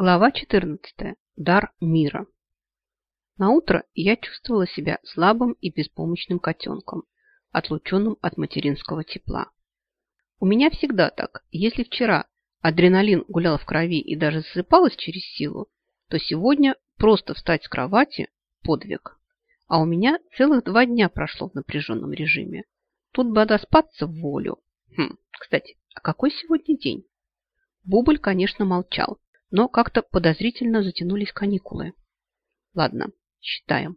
Глава 14. Дар мира. На утро я чувствовала себя слабым и беспомощным котенком, отлученным от материнского тепла. У меня всегда так. Если вчера адреналин гулял в крови и даже засыпалась через силу, то сегодня просто встать с кровати – подвиг. А у меня целых два дня прошло в напряженном режиме. Тут бы отоспаться в волю. Хм, кстати, а какой сегодня день? Бубль, конечно, молчал но как-то подозрительно затянулись каникулы. Ладно, считаем.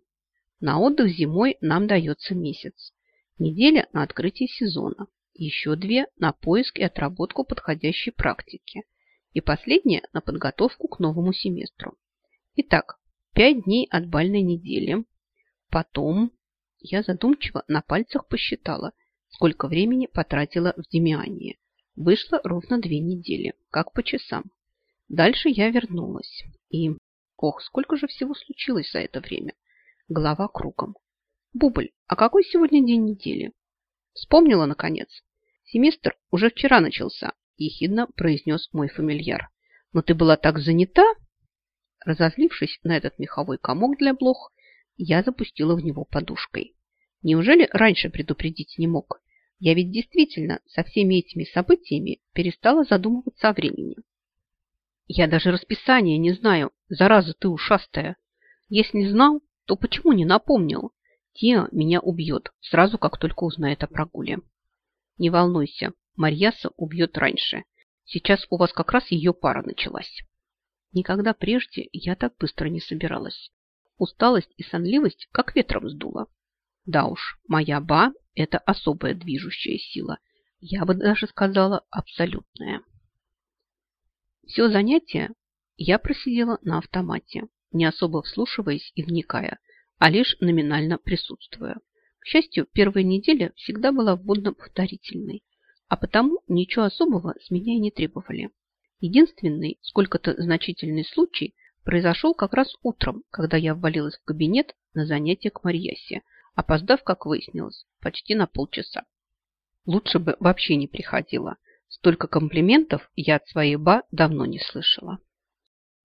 На отдых зимой нам дается месяц. Неделя на открытие сезона. Еще две на поиск и отработку подходящей практики. И последняя на подготовку к новому семестру. Итак, пять дней от бальной недели. Потом я задумчиво на пальцах посчитала, сколько времени потратила в Демиане. Вышло ровно две недели, как по часам. Дальше я вернулась. И, ох, сколько же всего случилось за это время. Голова кругом. Бубль, а какой сегодня день недели? Вспомнила, наконец. Семестр уже вчера начался, ехидно произнес мой фамильяр. Но ты была так занята? Разозлившись на этот меховой комок для блох, я запустила в него подушкой. Неужели раньше предупредить не мог? Я ведь действительно со всеми этими событиями перестала задумываться о времени. Я даже расписания не знаю, зараза ты ушастая. Если не знал, то почему не напомнил? Тиа меня убьет, сразу как только узнает о прогуле. Не волнуйся, Марьяса убьет раньше. Сейчас у вас как раз ее пара началась. Никогда прежде я так быстро не собиралась. Усталость и сонливость как ветром сдуло. Да уж, моя ба – это особая движущая сила. Я бы даже сказала абсолютная. Все занятие я просидела на автомате, не особо вслушиваясь и вникая, а лишь номинально присутствуя. К счастью, первая неделя всегда была вводно-повторительной, а потому ничего особого с меня и не требовали. Единственный, сколько-то значительный случай произошел как раз утром, когда я ввалилась в кабинет на занятие к Марьясе, опоздав, как выяснилось, почти на полчаса. Лучше бы вообще не приходила – Столько комплиментов я от своей ба давно не слышала.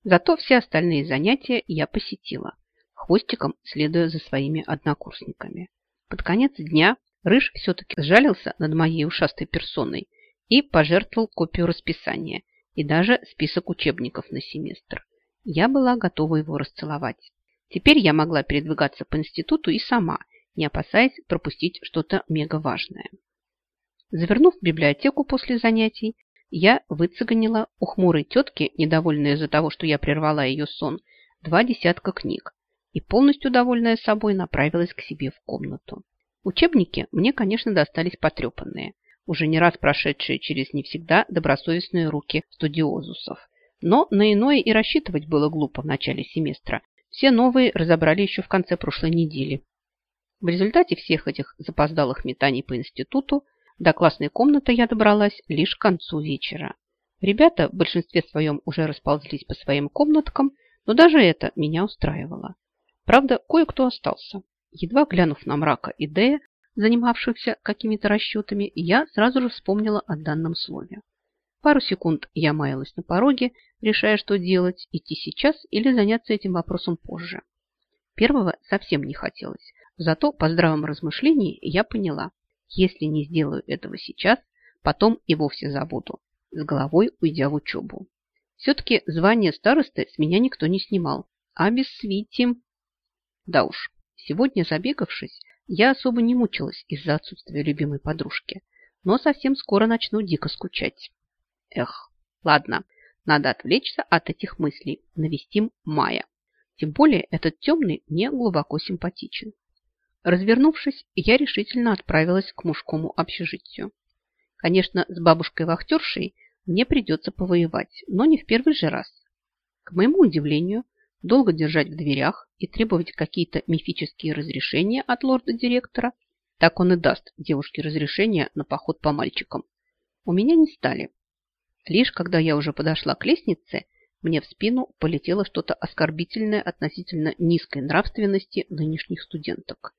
Зато все остальные занятия я посетила, хвостиком следуя за своими однокурсниками. Под конец дня Рыж все-таки сжалился над моей ушастой персоной и пожертвовал копию расписания и даже список учебников на семестр. Я была готова его расцеловать. Теперь я могла передвигаться по институту и сама, не опасаясь пропустить что-то мегаважное. Завернув в библиотеку после занятий, я выцеганила у хмурой тетки, недовольной из-за того, что я прервала ее сон, два десятка книг и, полностью довольная собой, направилась к себе в комнату. Учебники мне, конечно, достались потрепанные, уже не раз прошедшие через не всегда добросовестные руки студиозусов. Но на иное и рассчитывать было глупо в начале семестра. Все новые разобрали еще в конце прошлой недели. В результате всех этих запоздалых метаний по институту до классной комнаты я добралась лишь к концу вечера. Ребята в большинстве своем уже расползлись по своим комнаткам, но даже это меня устраивало. Правда, кое-кто остался. Едва глянув на мрака и Дея, занимавшихся какими-то расчетами, я сразу же вспомнила о данном слове. Пару секунд я маялась на пороге, решая, что делать, идти сейчас или заняться этим вопросом позже. Первого совсем не хотелось, зато по здравом размышлении я поняла, если не сделаю этого сейчас, потом и вовсе забуду, с головой уйдя в учебу. Все-таки звание старосты с меня никто не снимал, а без свити... Да уж, сегодня забегавшись, я особо не мучилась из-за отсутствия любимой подружки, но совсем скоро начну дико скучать. Эх, ладно, надо отвлечься от этих мыслей, навестим Мая. Тем более этот темный мне глубоко симпатичен. Развернувшись, я решительно отправилась к мужскому общежитию. Конечно, с бабушкой-вахтершей мне придется повоевать, но не в первый же раз. К моему удивлению, долго держать в дверях и требовать какие-то мифические разрешения от лорда-директора, так он и даст девушке разрешение на поход по мальчикам, у меня не стали. Лишь когда я уже подошла к лестнице, мне в спину полетело что-то оскорбительное относительно низкой нравственности нынешних студенток.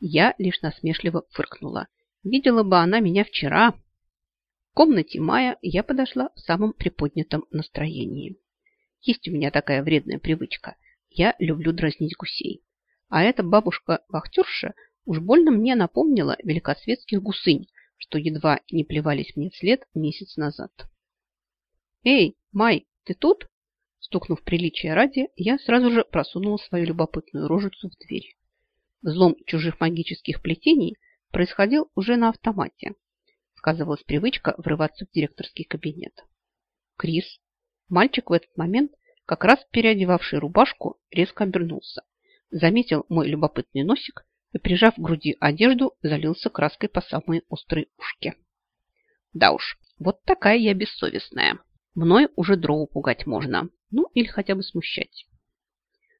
Я лишь насмешливо фыркнула. Видела бы она меня вчера. В комнате Мая я подошла в самом приподнятом настроении. Есть у меня такая вредная привычка. Я люблю дразнить гусей. А эта бабушка-вахтерша уж больно мне напомнила великосветских гусынь, что едва не плевались мне вслед месяц назад. «Эй, Май, ты тут?» Стукнув приличие ради, я сразу же просунула свою любопытную рожицу в дверь. Взлом чужих магических плетений происходил уже на автомате. Сказывалась привычка врываться в директорский кабинет. Крис, мальчик в этот момент, как раз переодевавший рубашку, резко обернулся. Заметил мой любопытный носик и, прижав к груди одежду, залился краской по самые острые ушки. Да уж, вот такая я бессовестная. Мной уже дрову пугать можно, ну или хотя бы смущать.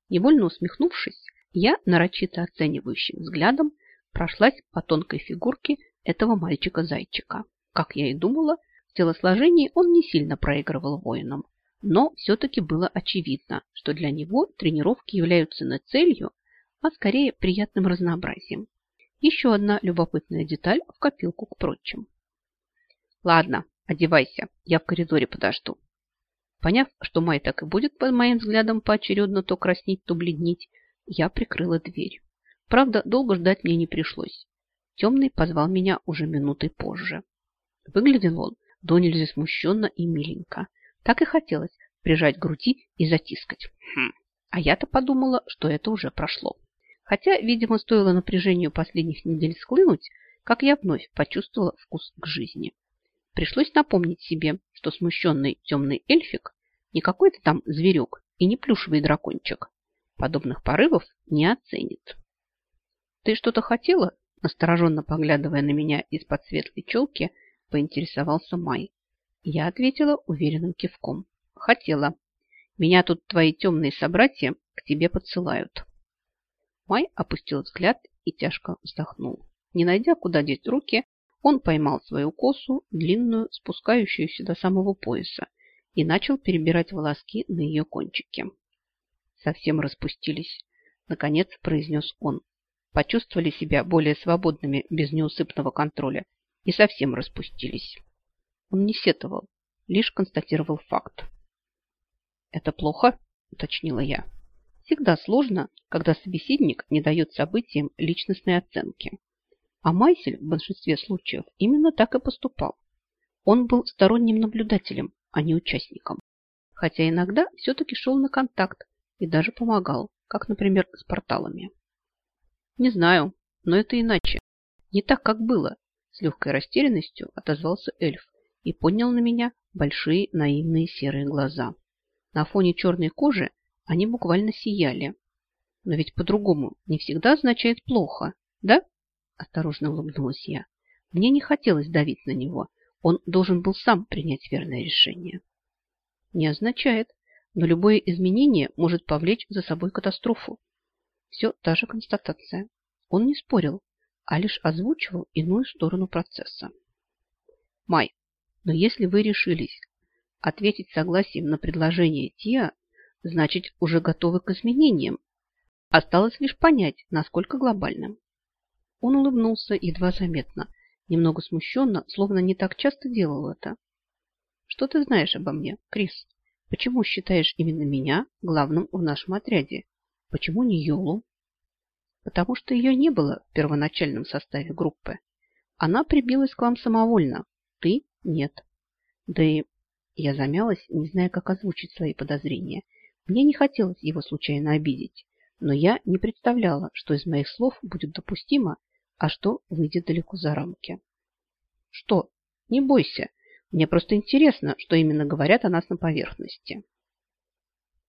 Невольно усмехнувшись, я нарочито оценивающим взглядом прошлась по тонкой фигурке этого мальчика-зайчика. Как я и думала, в телосложении он не сильно проигрывал воинам, но все-таки было очевидно, что для него тренировки являются не целью, а скорее приятным разнообразием. Еще одна любопытная деталь в копилку к прочим. Ладно, одевайся, я в коридоре подожду. Поняв, что Май так и будет под моим взглядом поочередно то краснеть, то бледнеть, я прикрыла дверь. Правда, долго ждать мне не пришлось. Темный позвал меня уже минутой позже. Выглядел он до нельзя смущенно и миленько. Так и хотелось прижать к груди и затискать. Хм. А я-то подумала, что это уже прошло. Хотя, видимо, стоило напряжению последних недель схлынуть, как я вновь почувствовала вкус к жизни. Пришлось напомнить себе, что смущенный темный эльфик не какой-то там зверек и не плюшевый дракончик. Подобных порывов не оценит. «Ты что-то хотела?» Настороженно поглядывая на меня из-под светлой челки, поинтересовался Май. Я ответила уверенным кивком. Хотела. Меня тут твои темные собратья к тебе подсылают. Май опустил взгляд и тяжко вздохнул. Не найдя, куда деть руки, он поймал свою косу, длинную, спускающуюся до самого пояса, и начал перебирать волоски на ее кончике. Совсем распустились. Наконец произнес он. Почувствовали себя более свободными без неусыпного контроля и совсем распустились. Он не сетовал, лишь констатировал факт. «Это плохо?» – уточнила я. Всегда сложно, когда собеседник не дает событиям личностной оценки. А Майсель в большинстве случаев именно так и поступал. Он был сторонним наблюдателем, а не участником. Хотя иногда все-таки шел на контакт и даже помогал, как, например, с порталами. Не знаю, но это иначе. Не так, как было. С легкой растерянностью отозвался эльф и поднял на меня большие наивные серые глаза. На фоне черной кожи они буквально сияли. Но ведь по-другому не всегда означает плохо, да? Осторожно улыбнулась я. Мне не хотелось давить на него. Он должен был сам принять верное решение. Не означает, но любое изменение может повлечь за собой катастрофу. Все та же констатация. Он не спорил, а лишь озвучивал иную сторону процесса. Май, но если вы решились ответить согласием на предложение Тиа, значит, уже готовы к изменениям. Осталось лишь понять, насколько глобальным. Он улыбнулся едва заметно, немного смущенно, словно не так часто делал это. Что ты знаешь обо мне, Крис? Почему считаешь именно меня главным в нашем отряде? Почему не Йолу? потому что ее не было в первоначальном составе группы. Она прибилась к вам самовольно, ты – нет. Да и я замялась, не зная, как озвучить свои подозрения. Мне не хотелось его случайно обидеть, но я не представляла, что из моих слов будет допустимо, а что выйдет далеко за рамки. Что? Не бойся. Мне просто интересно, что именно говорят о нас на поверхности.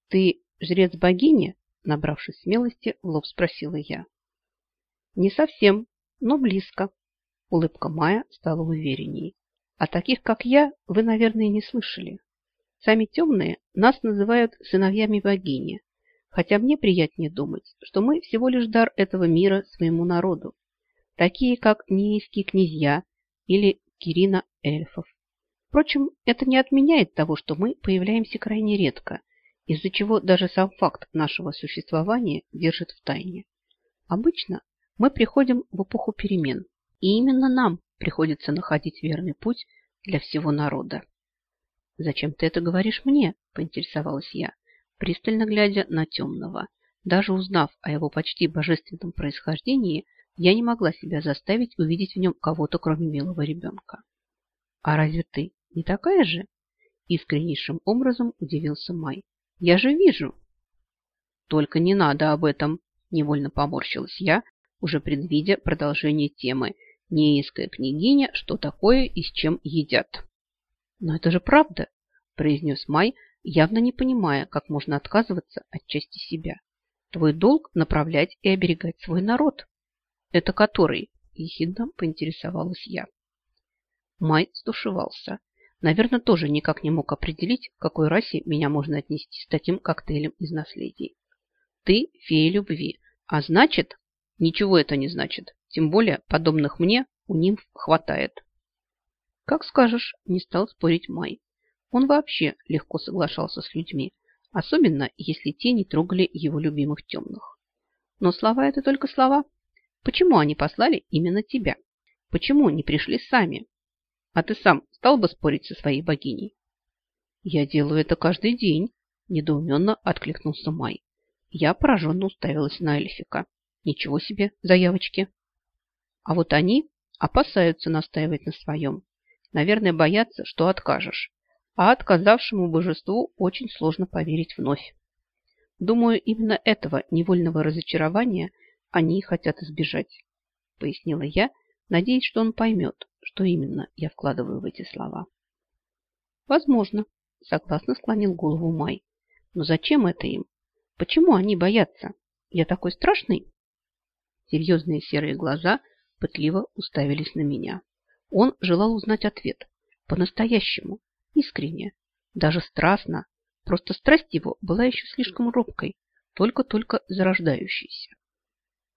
Ты жрец богини? Набравшись смелости, в лоб спросила я. Не совсем, но близко. Улыбка Мая стала уверенней. А таких, как я, вы, наверное, не слышали. Сами темные нас называют сыновьями богини, хотя мне приятнее думать, что мы всего лишь дар этого мира своему народу, такие как неийские князья или Кирина эльфов. Впрочем, это не отменяет того, что мы появляемся крайне редко из-за чего даже сам факт нашего существования держит в тайне. Обычно мы приходим в эпоху перемен, и именно нам приходится находить верный путь для всего народа. «Зачем ты это говоришь мне?» – поинтересовалась я. пристально глядя на темного. Даже узнав о его почти божественном происхождении, я не могла себя заставить увидеть в нем кого-то, кроме милого ребенка. «А разве ты не такая же?» Искреннейшим образом удивился Май. «Я же вижу!» «Только не надо об этом!» Невольно поморщилась я, уже предвидя продолжение темы «Неиская княгиня, что такое и с чем едят». «Но это же правда!» произнес Май, явно не понимая, как можно отказываться от части себя. Твой долг направлять и оберегать свой народ. Это который? Ехидно поинтересовалась я. Май стушевался. Наверное, тоже никак не мог определить, к какой расе меня можно отнести с таким коктейлем из наследий. Ты фея любви, а значит... Ничего это не значит. Тем более, подобных мне у нимф хватает. Как скажешь, не стал спорить Май. Он вообще легко соглашался с людьми, особенно если те не трогали его любимых темных. Но слова – это только слова. Почему они послали именно тебя? Почему не пришли сами? А ты сам стал бы спорить со своей богиней? Я делаю это каждый день, недоуменно откликнулся Май. Я пораженно уставилась на эльфика. Ничего себе заявочки. А вот они опасаются настаивать на своем. Наверное, боятся, что откажешь а отказавшему божеству очень сложно поверить вновь. Думаю, именно этого невольного разочарования они хотят избежать, пояснила я, надеясь, что он поймет, что именно я вкладываю в эти слова. Возможно, согласно склонил голову Май. Но зачем это им? Почему они боятся? Я такой страшный? Серьезные серые глаза пытливо уставились на меня. Он желал узнать ответ. По-настоящему, Искренне, даже страстно. Просто страсть его была еще слишком робкой, только-только зарождающейся.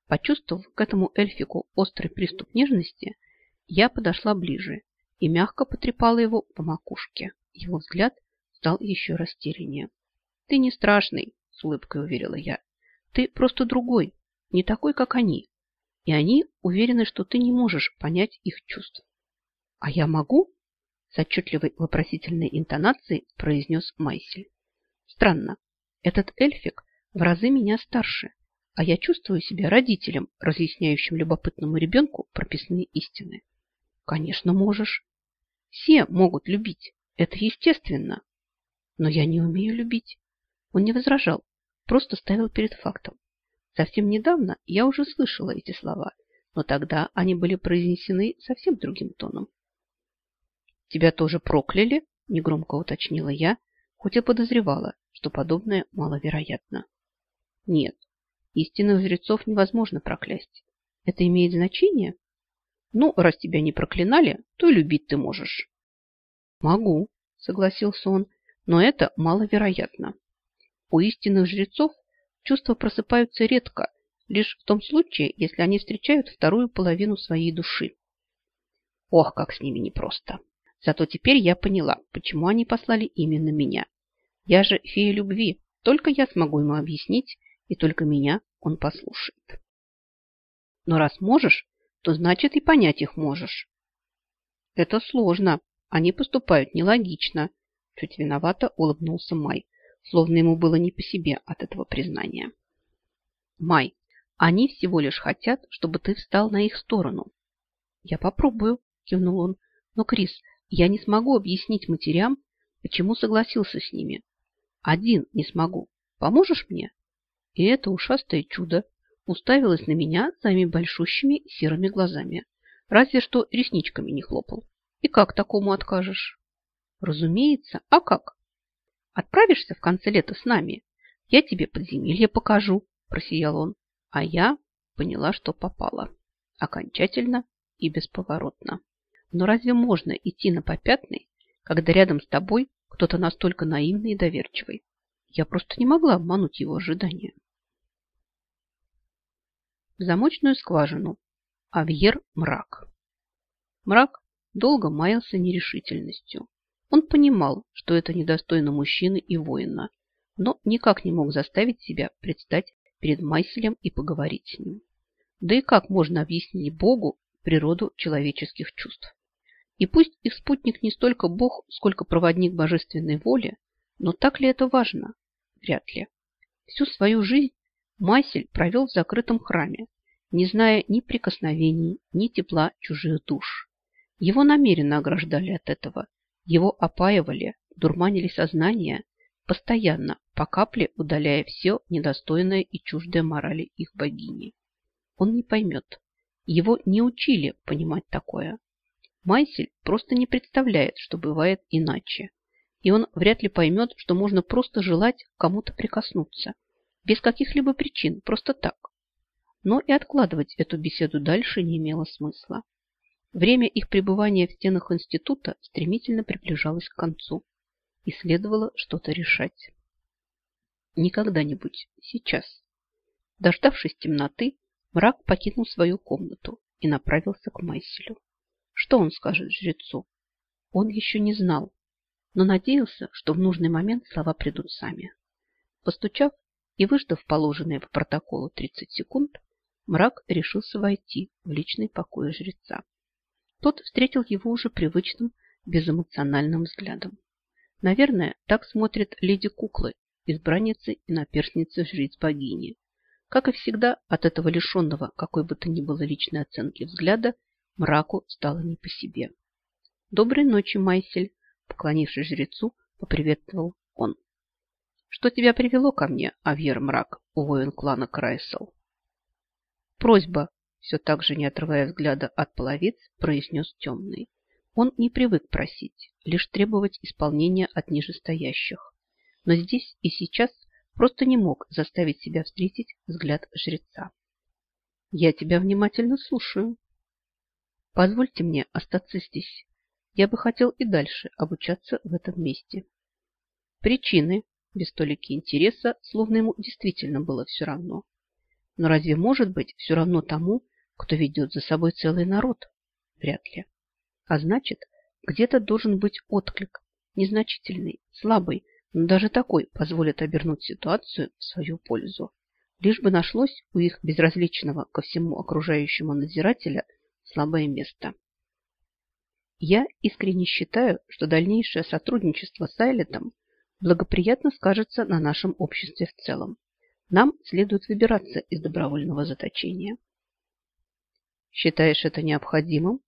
Почувствовав к этому эльфику острый приступ нежности, я подошла ближе и мягко потрепала его по макушке. Его взгляд стал еще растеряннее. «Ты не страшный», — с улыбкой уверила я. «Ты просто другой, не такой, как они. И они уверены, что ты не можешь понять их чувств». «А я могу?» с отчетливой вопросительной интонацией произнес Майсель. Странно, этот эльфик в разы меня старше, а я чувствую себя родителем, разъясняющим любопытному ребенку прописные истины. Конечно, можешь. Все могут любить, это естественно. Но я не умею любить. Он не возражал, просто ставил перед фактом. Совсем недавно я уже слышала эти слова, но тогда они были произнесены совсем другим тоном. «Тебя тоже прокляли?» – негромко уточнила я, хоть и подозревала, что подобное маловероятно. «Нет, истинных жрецов невозможно проклясть. Это имеет значение? Ну, раз тебя не проклинали, то любить ты можешь». «Могу», – согласился он, – «но это маловероятно. У истинных жрецов чувства просыпаются редко, лишь в том случае, если они встречают вторую половину своей души. Ох, как с ними непросто. Зато теперь я поняла, почему они послали именно меня. Я же фея любви, только я смогу ему объяснить, и только меня он послушает. Но раз можешь, то значит и понять их можешь. Это сложно, они поступают нелогично. Чуть виновато улыбнулся Май, словно ему было не по себе от этого признания. Май, они всего лишь хотят, чтобы ты встал на их сторону. Я попробую, кивнул он. Но, Крис, я не смогу объяснить матерям, почему согласился с ними. Один не смогу. Поможешь мне? И это ушастое чудо уставилось на меня своими большущими серыми глазами. Разве что ресничками не хлопал. И как такому откажешь? Разумеется. А как? Отправишься в конце лета с нами? Я тебе подземелье покажу, просиял он. А я поняла, что попала. Окончательно и бесповоротно. Но разве можно идти на попятный, когда рядом с тобой кто-то настолько наивный и доверчивый? Я просто не могла обмануть его ожидания. В замочную скважину. Авьер мрак. Мрак долго маялся нерешительностью. Он понимал, что это недостойно мужчины и воина, но никак не мог заставить себя предстать перед Майселем и поговорить с ним. Да и как можно объяснить Богу природу человеческих чувств? И пусть их спутник не столько Бог, сколько проводник божественной воли, но так ли это важно? вряд ли. Всю свою жизнь Майсель провел в закрытом храме, не зная ни прикосновений, ни тепла чужих душ. Его намеренно ограждали от этого, его опаивали, дурманили сознание, постоянно, по капле удаляя все недостойное и чуждое морали их богини. Он не поймет. Его не учили понимать такое. Майсель просто не представляет, что бывает иначе. И он вряд ли поймет, что можно просто желать кому-то прикоснуться. Без каких-либо причин, просто так. Но и откладывать эту беседу дальше не имело смысла. Время их пребывания в стенах института стремительно приближалось к концу. И следовало что-то решать. Не когда-нибудь, сейчас. Дождавшись темноты, мрак покинул свою комнату и направился к Майселю. Что он скажет жрецу? Он еще не знал, но надеялся, что в нужный момент слова придут сами. Постучав и выждав положенные по протоколу 30 секунд, мрак решился войти в личный покой жреца. Тот встретил его уже привычным безэмоциональным взглядом. Наверное, так смотрят леди-куклы, избранницы и наперстницы жриц богини. Как и всегда, от этого лишенного какой бы то ни было личной оценки взгляда Мраку стало не по себе. «Доброй ночи, Майсель!» Поклонившись жрецу, поприветствовал он. «Что тебя привело ко мне, Авьер Мрак, воин клана Крайсел?» «Просьба!» Все так же, не отрывая взгляда от половиц, произнес темный. Он не привык просить, лишь требовать исполнения от нижестоящих. Но здесь и сейчас просто не мог заставить себя встретить взгляд жреца. «Я тебя внимательно слушаю», Позвольте мне остаться здесь. Я бы хотел и дальше обучаться в этом месте. Причины, без толики интереса, словно ему действительно было все равно. Но разве может быть все равно тому, кто ведет за собой целый народ? Вряд ли. А значит, где-то должен быть отклик, незначительный, слабый, но даже такой позволит обернуть ситуацию в свою пользу. Лишь бы нашлось у их безразличного ко всему окружающему надзирателя слабое место. Я искренне считаю, что дальнейшее сотрудничество с Айлетом благоприятно скажется на нашем обществе в целом. Нам следует выбираться из добровольного заточения. Считаешь это необходимым?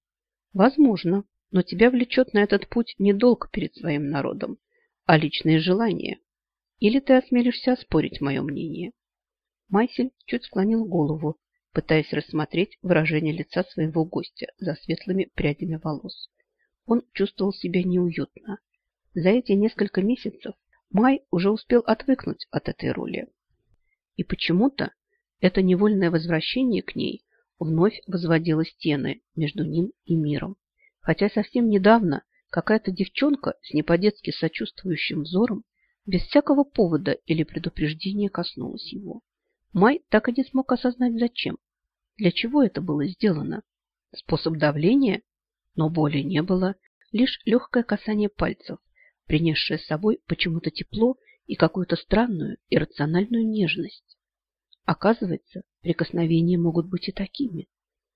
Возможно, но тебя влечет на этот путь не долг перед своим народом, а личные желания. Или ты осмелишься оспорить мое мнение? Майсель чуть склонил голову, пытаясь рассмотреть выражение лица своего гостя за светлыми прядями волос. Он чувствовал себя неуютно. За эти несколько месяцев Май уже успел отвыкнуть от этой роли. И почему-то это невольное возвращение к ней вновь возводило стены между ним и миром. Хотя совсем недавно какая-то девчонка с неподетски сочувствующим взором без всякого повода или предупреждения коснулась его. Май так и не смог осознать, зачем. Для чего это было сделано? Способ давления? Но боли не было, лишь легкое касание пальцев, принесшее с собой почему-то тепло и какую-то странную иррациональную нежность. Оказывается, прикосновения могут быть и такими,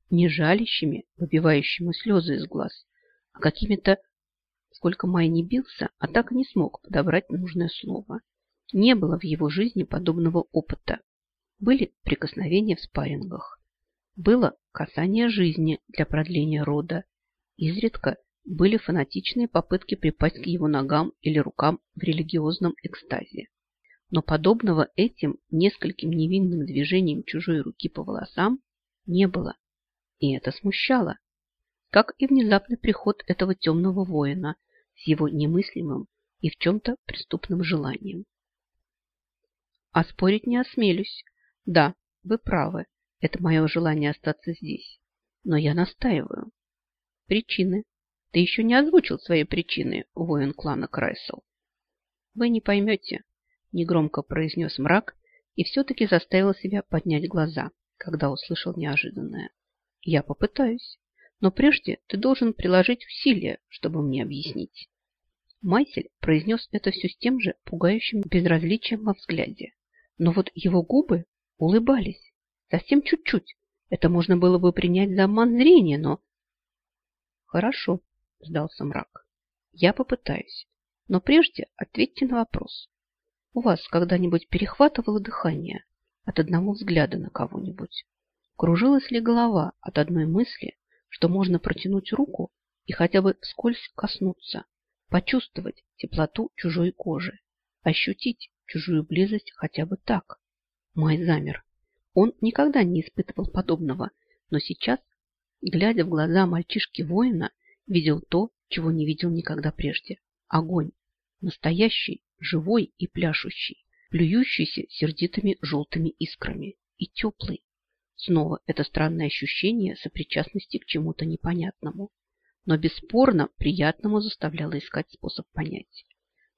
не жалящими, выбивающими слезы из глаз, а какими-то... Сколько Май не бился, а так и не смог подобрать нужное слово. Не было в его жизни подобного опыта. Были прикосновения в спаррингах, было касание жизни для продления рода. Изредка были фанатичные попытки припасть к его ногам или рукам в религиозном экстазе. Но подобного этим нескольким невинным движениям чужой руки по волосам не было. И это смущало. Как и внезапный приход этого темного воина с его немыслимым и в чем-то преступным желанием. А спорить не осмелюсь. Да, вы правы. Это мое желание остаться здесь. Но я настаиваю. Причины. Ты еще не озвучил свои причины, воин клана Крайсел. Вы не поймете, негромко произнес мрак и все-таки заставил себя поднять глаза, когда услышал неожиданное. Я попытаюсь, но прежде ты должен приложить усилия, чтобы мне объяснить. Майсель произнес это все с тем же пугающим безразличием во взгляде. Но вот его губы улыбались. Совсем чуть-чуть. Это можно было бы принять за обман зрения, но... Хорошо, сдался мрак. Я попытаюсь. Но прежде ответьте на вопрос. У вас когда-нибудь перехватывало дыхание от одного взгляда на кого-нибудь? Кружилась ли голова от одной мысли, что можно протянуть руку и хотя бы вскользь коснуться, почувствовать теплоту чужой кожи, ощутить чужую близость хотя бы так? Май замер. Он никогда не испытывал подобного, но сейчас, глядя в глаза мальчишки-воина, видел то, чего не видел никогда прежде. Огонь. Настоящий, живой и пляшущий, плюющийся сердитыми желтыми искрами. И теплый. Снова это странное ощущение сопричастности к чему-то непонятному. Но бесспорно приятному заставляло искать способ понять.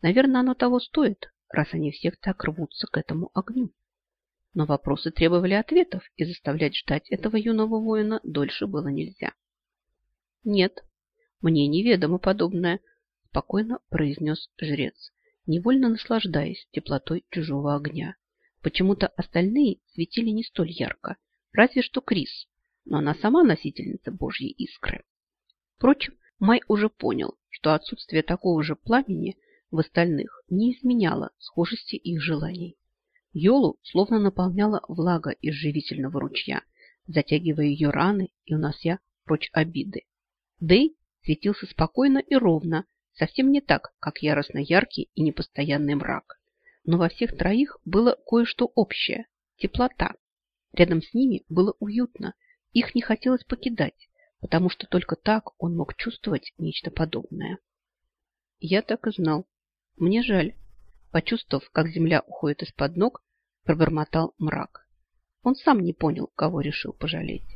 Наверное, оно того стоит, раз они всех так рвутся к этому огню. Но вопросы требовали ответов, и заставлять ждать этого юного воина дольше было нельзя. «Нет, мне неведомо подобное», – спокойно произнес жрец, невольно наслаждаясь теплотой чужого огня. Почему-то остальные светили не столь ярко, разве что Крис, но она сама носительница Божьей искры. Впрочем, Май уже понял, что отсутствие такого же пламени в остальных не изменяло схожести их желаний. Йолу словно наполняла влага из живительного ручья, затягивая ее раны и унося прочь обиды. Дэй светился спокойно и ровно, совсем не так, как яростно яркий и непостоянный мрак. Но во всех троих было кое-что общее – теплота. Рядом с ними было уютно, их не хотелось покидать, потому что только так он мог чувствовать нечто подобное. Я так и знал. Мне жаль. Почувствовав, как земля уходит из-под ног, пробормотал мрак. Он сам не понял, кого решил пожалеть.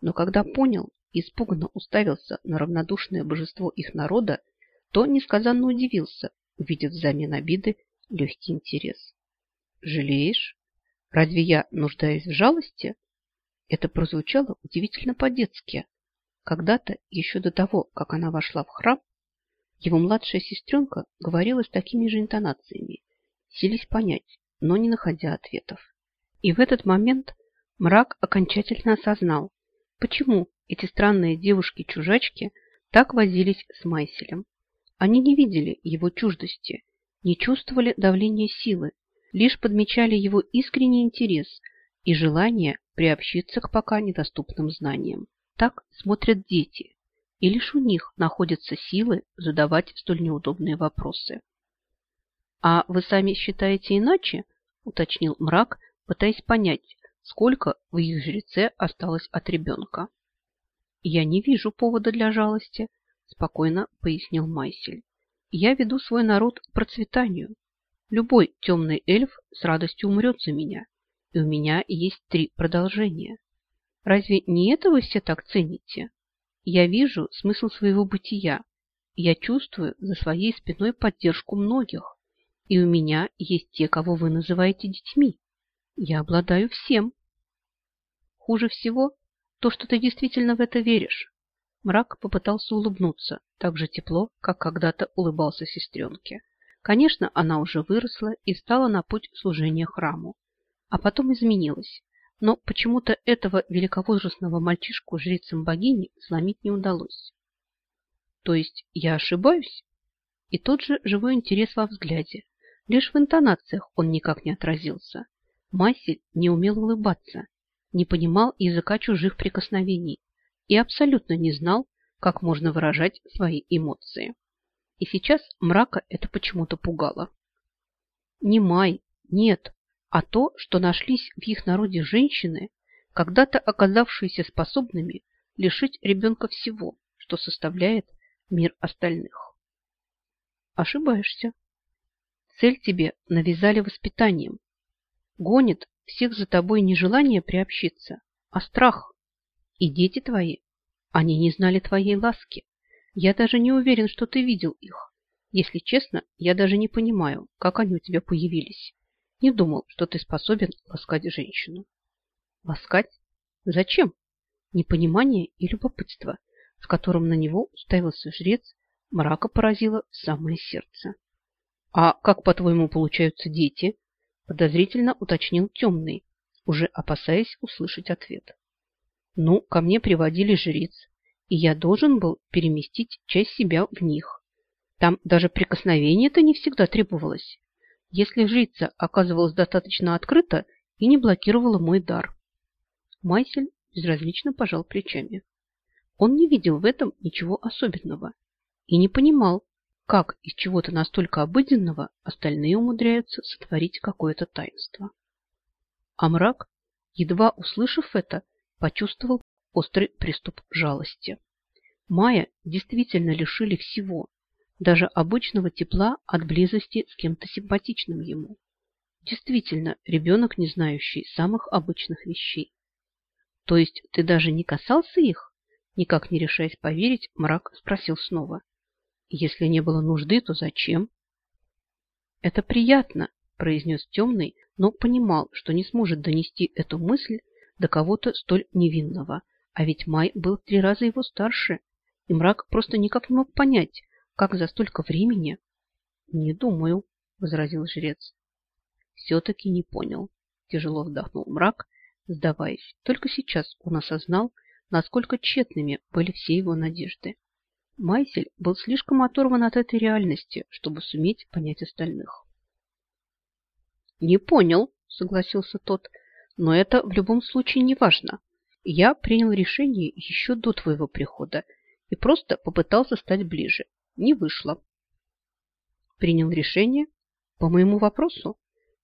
Но когда понял испуганно уставился на равнодушное божество их народа, то несказанно удивился, увидев взамен обиды легкий интерес. «Жалеешь? Разве я нуждаюсь в жалости?» Это прозвучало удивительно по-детски. Когда-то, еще до того, как она вошла в храм, его младшая сестренка говорила с такими же интонациями, сились понять, но не находя ответов. И в этот момент мрак окончательно осознал, почему эти странные девушки-чужачки так возились с Майселем. Они не видели его чуждости, не чувствовали давления силы, лишь подмечали его искренний интерес и желание приобщиться к пока недоступным знаниям. Так смотрят дети, и лишь у них находятся силы задавать столь неудобные вопросы. «А вы сами считаете иначе?» – уточнил мрак, пытаясь понять, сколько в их жреце осталось от ребенка. «Я не вижу повода для жалости», – спокойно пояснил Майсель. «Я веду свой народ к процветанию. Любой темный эльф с радостью умрет за меня, и у меня есть три продолжения. Разве не это вы все так цените?» Я вижу смысл своего бытия. Я чувствую за своей спиной поддержку многих. И у меня есть те, кого вы называете детьми. Я обладаю всем. Хуже всего то, что ты действительно в это веришь. Мрак попытался улыбнуться так же тепло, как когда-то улыбался сестренке. Конечно, она уже выросла и стала на путь служения храму. А потом изменилась но почему-то этого великовозрастного мальчишку жрицам богини сломить не удалось. То есть я ошибаюсь? И тот же живой интерес во взгляде. Лишь в интонациях он никак не отразился. Массель не умел улыбаться, не понимал языка чужих прикосновений и абсолютно не знал, как можно выражать свои эмоции. И сейчас мрака это почему-то пугало. Не Май, нет, а то, что нашлись в их народе женщины, когда-то оказавшиеся способными лишить ребенка всего, что составляет мир остальных. Ошибаешься. Цель тебе навязали воспитанием. Гонит всех за тобой не желание приобщиться, а страх. И дети твои, они не знали твоей ласки. Я даже не уверен, что ты видел их. Если честно, я даже не понимаю, как они у тебя появились. Не думал, что ты способен ласкать женщину. Ласкать? Зачем? Непонимание и любопытство, с которым на него уставился жрец, мрака поразило в самое сердце. «А как, по-твоему, получаются дети?» Подозрительно уточнил темный, уже опасаясь услышать ответ. «Ну, ко мне приводили жриц, и я должен был переместить часть себя в них. Там даже прикосновение-то не всегда требовалось. если жрица оказывалась достаточно открыта и не блокировала мой дар. Майсель безразлично пожал плечами. Он не видел в этом ничего особенного и не понимал, как из чего-то настолько обыденного остальные умудряются сотворить какое-то таинство. А мрак, едва услышав это, почувствовал острый приступ жалости. Майя действительно лишили всего, даже обычного тепла от близости с кем-то симпатичным ему. Действительно, ребенок, не знающий самых обычных вещей. То есть ты даже не касался их? Никак не решаясь поверить, мрак спросил снова. Если не было нужды, то зачем? Это приятно, произнес темный, но понимал, что не сможет донести эту мысль до кого-то столь невинного. А ведь Май был три раза его старше, и мрак просто никак не мог понять, как за столько времени. Не думаю, возразил жрец. Все-таки не понял. Тяжело вздохнул мрак, сдаваясь. Только сейчас он осознал, насколько тщетными были все его надежды. Майсель был слишком оторван от этой реальности, чтобы суметь понять остальных. «Не понял», — согласился тот, — «но это в любом случае не важно. Я принял решение еще до твоего прихода и просто попытался стать ближе. Не вышло». «Принял решение? По моему вопросу?»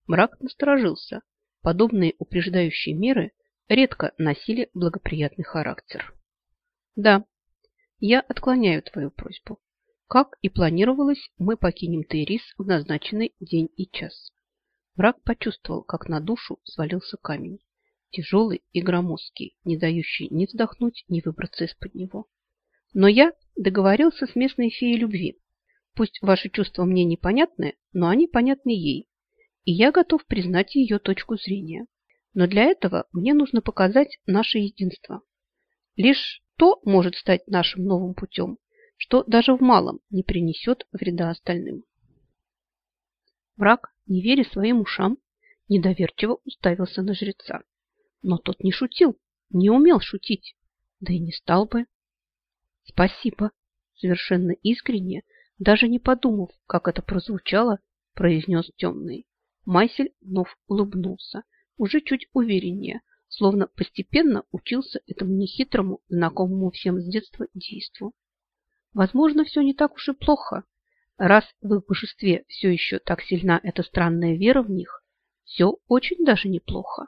Мрак насторожился. Подобные упреждающие меры редко носили благоприятный характер. «Да, я отклоняю твою просьбу. Как и планировалось, мы покинем Тейрис в назначенный день и час. Враг почувствовал, как на душу свалился камень. Тяжелый и громоздкий, не дающий ни вздохнуть, ни выбраться из-под него. Но я договорился с местной феей любви. Пусть ваши чувства мне непонятны, но они понятны ей. И я готов признать ее точку зрения. Но для этого мне нужно показать наше единство. Лишь то может стать нашим новым путем, что даже в малом не принесет вреда остальным. Враг, не веря своим ушам, недоверчиво уставился на жреца. Но тот не шутил, не умел шутить, да и не стал бы. Спасибо, совершенно искренне, даже не подумав, как это прозвучало, произнес темный. Майсель вновь улыбнулся, уже чуть увереннее, словно постепенно учился этому нехитрому, знакомому всем с детства действу. Возможно, все не так уж и плохо. Раз в их божестве все еще так сильна эта странная вера в них, все очень даже неплохо.